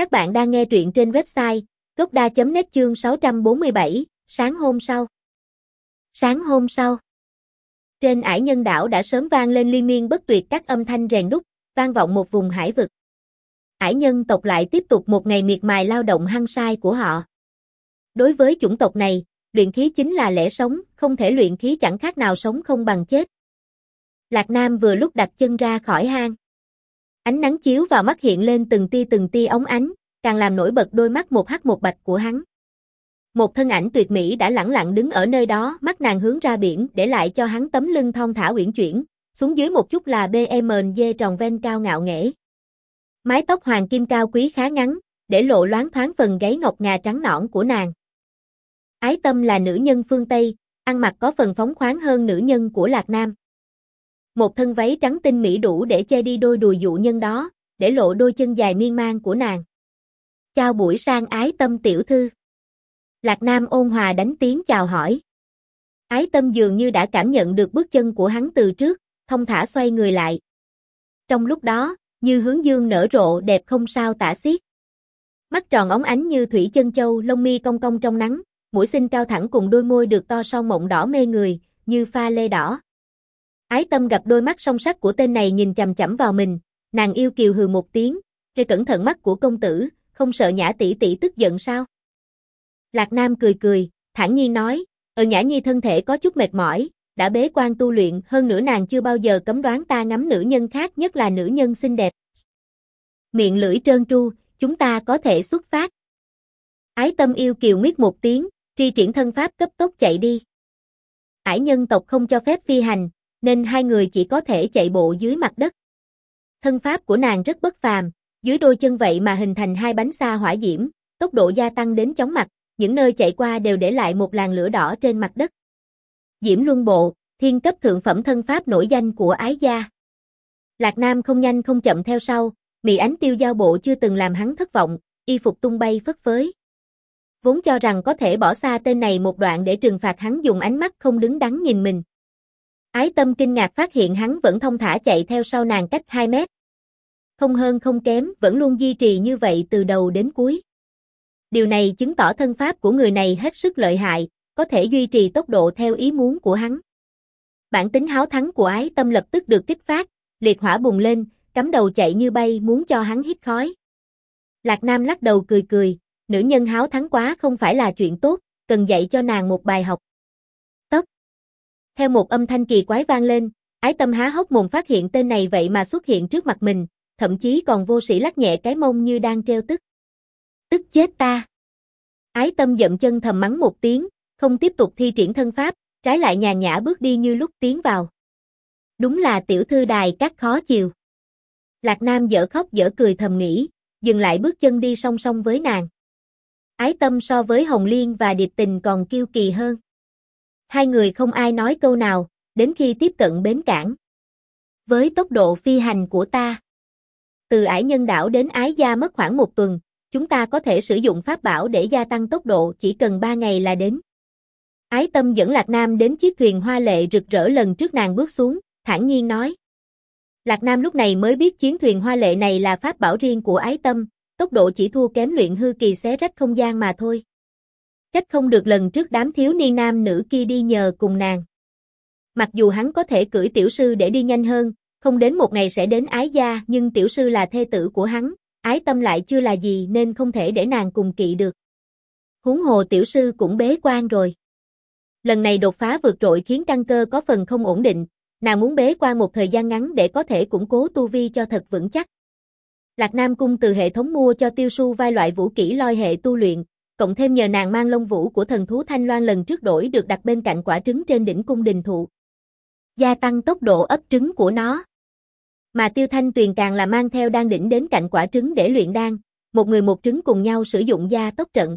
Các bạn đang nghe truyện trên website gocda.net chương 647, sáng hôm sau. Sáng hôm sau. Trên ải nhân đảo đã sớm vang lên liên miên bất tuyệt các âm thanh rèn đúc, vang vọng một vùng hải vực. Ải nhân tộc lại tiếp tục một ngày miệt mài lao động hăng sai của họ. Đối với chủng tộc này, luyện khí chính là lẽ sống, không thể luyện khí chẳng khác nào sống không bằng chết. Lạc Nam vừa lúc đặt chân ra khỏi hang. Ánh nắng chiếu vào mắt hiện lên từng tia từng tia ống ánh, càng làm nổi bật đôi mắt một hắc một bạch của hắn. Một thân ảnh tuyệt mỹ đã lẳng lặng đứng ở nơi đó, mắt nàng hướng ra biển, để lại cho hắn tấm lưng thon thả uyển chuyển, xuống dưới một chút là BMG tròn ven cao ngạo nghễ. Mái tóc hoàng kim cao quý khá ngắn, để lộ loáng thoáng phần gáy ngọc ngà trắng nõn của nàng. Ái tâm là nữ nhân phương Tây, ăn mặc có phần phóng khoáng hơn nữ nhân của Lạc Nam. Một thân váy trắng tinh mỹ đủ để che đi đôi đùi dụ nhân đó, để lộ đôi chân dài miên man của nàng. Chào buổi sang ái tâm tiểu thư. Lạc Nam ôn hòa đánh tiếng chào hỏi. Ái tâm dường như đã cảm nhận được bước chân của hắn từ trước, thông thả xoay người lại. Trong lúc đó, như hướng dương nở rộ đẹp không sao tả xiết. Mắt tròn ống ánh như thủy chân châu, lông mi cong cong trong nắng, mũi xinh cao thẳng cùng đôi môi được to son mộng đỏ mê người, như pha lê đỏ. Ái tâm gặp đôi mắt song sắc của tên này nhìn chằm chằm vào mình, nàng yêu kiều hừ một tiếng, rồi cẩn thận mắt của công tử, không sợ nhã tỷ tỷ tức giận sao? Lạc Nam cười cười, thản nhiên nói, ở nhã nhi thân thể có chút mệt mỏi, đã bế quan tu luyện, hơn nữa nàng chưa bao giờ cấm đoán ta ngắm nữ nhân khác nhất là nữ nhân xinh đẹp. Miệng lưỡi trơn tru, chúng ta có thể xuất phát. Ái tâm yêu kiều miết một tiếng, tri triển thân pháp cấp tốc chạy đi. Ải nhân tộc không cho phép phi hành, nên hai người chỉ có thể chạy bộ dưới mặt đất. Thân pháp của nàng rất bất phàm, dưới đôi chân vậy mà hình thành hai bánh xa hỏa diễm, tốc độ gia tăng đến chóng mặt, những nơi chạy qua đều để lại một làn lửa đỏ trên mặt đất. Diễm Luân Bộ, thiên cấp thượng phẩm thân pháp nổi danh của ái gia. Lạc Nam không nhanh không chậm theo sau, mị ánh tiêu giao bộ chưa từng làm hắn thất vọng, y phục tung bay phất phới. Vốn cho rằng có thể bỏ xa tên này một đoạn để trừng phạt hắn dùng ánh mắt không đứng đắn nhìn mình. Ái tâm kinh ngạc phát hiện hắn vẫn thông thả chạy theo sau nàng cách 2 mét. Không hơn không kém, vẫn luôn duy trì như vậy từ đầu đến cuối. Điều này chứng tỏ thân pháp của người này hết sức lợi hại, có thể duy trì tốc độ theo ý muốn của hắn. Bản tính háo thắng của ái tâm lập tức được kích phát, liệt hỏa bùng lên, cắm đầu chạy như bay muốn cho hắn hít khói. Lạc Nam lắc đầu cười cười, nữ nhân háo thắng quá không phải là chuyện tốt, cần dạy cho nàng một bài học. Theo một âm thanh kỳ quái vang lên, ái tâm há hốc mồm phát hiện tên này vậy mà xuất hiện trước mặt mình, thậm chí còn vô sĩ lắc nhẹ cái mông như đang treo tức. Tức chết ta. Ái tâm dậm chân thầm mắng một tiếng, không tiếp tục thi triển thân pháp, trái lại nhàn nhã bước đi như lúc tiến vào. Đúng là tiểu thư đài các khó chiều. Lạc Nam dở khóc dở cười thầm nghĩ, dừng lại bước chân đi song song với nàng. Ái tâm so với Hồng Liên và Điệp Tình còn kiêu kỳ hơn. Hai người không ai nói câu nào, đến khi tiếp cận bến cảng. Với tốc độ phi hành của ta, từ ải nhân đảo đến ái gia mất khoảng một tuần, chúng ta có thể sử dụng pháp bảo để gia tăng tốc độ chỉ cần ba ngày là đến. Ái tâm dẫn Lạc Nam đến chiếc thuyền hoa lệ rực rỡ lần trước nàng bước xuống, thản nhiên nói. Lạc Nam lúc này mới biết chiến thuyền hoa lệ này là pháp bảo riêng của ái tâm, tốc độ chỉ thua kém luyện hư kỳ xé rách không gian mà thôi. Trách không được lần trước đám thiếu niên nam nữ kia đi nhờ cùng nàng. Mặc dù hắn có thể cưỡi tiểu sư để đi nhanh hơn, không đến một ngày sẽ đến ái gia nhưng tiểu sư là thê tử của hắn, ái tâm lại chưa là gì nên không thể để nàng cùng kỵ được. Huống hồ tiểu sư cũng bế quan rồi. Lần này đột phá vượt trội khiến căn cơ có phần không ổn định, nàng muốn bế quan một thời gian ngắn để có thể củng cố tu vi cho thật vững chắc. Lạc Nam Cung từ hệ thống mua cho tiêu su vai loại vũ kỹ loi hệ tu luyện, cộng thêm nhờ nàng mang lông vũ của thần thú Thanh Loan lần trước đổi được đặt bên cạnh quả trứng trên đỉnh cung đình thụ. Gia tăng tốc độ ấp trứng của nó. Mà tiêu thanh tuyền càng là mang theo đan đỉnh đến cạnh quả trứng để luyện đan, một người một trứng cùng nhau sử dụng gia tốc trận.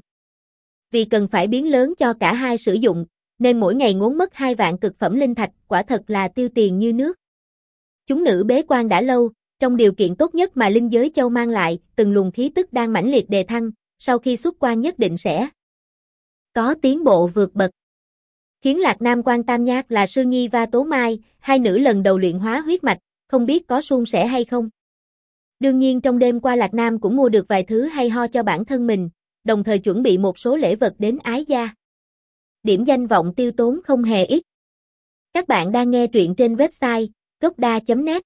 Vì cần phải biến lớn cho cả hai sử dụng, nên mỗi ngày ngốn mất hai vạn cực phẩm linh thạch, quả thật là tiêu tiền như nước. Chúng nữ bế quan đã lâu, trong điều kiện tốt nhất mà linh giới châu mang lại, từng luồng khí tức đang mãnh liệt đề thăng, sau khi xuất quan nhất định sẽ có tiến bộ vượt bậc. Khiến Lạc Nam quan tam nhát là Sư Nhi và Tố Mai, hai nữ lần đầu luyện hóa huyết mạch, không biết có suôn sẻ hay không. Đương nhiên trong đêm qua Lạc Nam cũng mua được vài thứ hay ho cho bản thân mình, đồng thời chuẩn bị một số lễ vật đến ái gia. Điểm danh vọng tiêu tốn không hề ít. Các bạn đang nghe truyện trên website gocda.net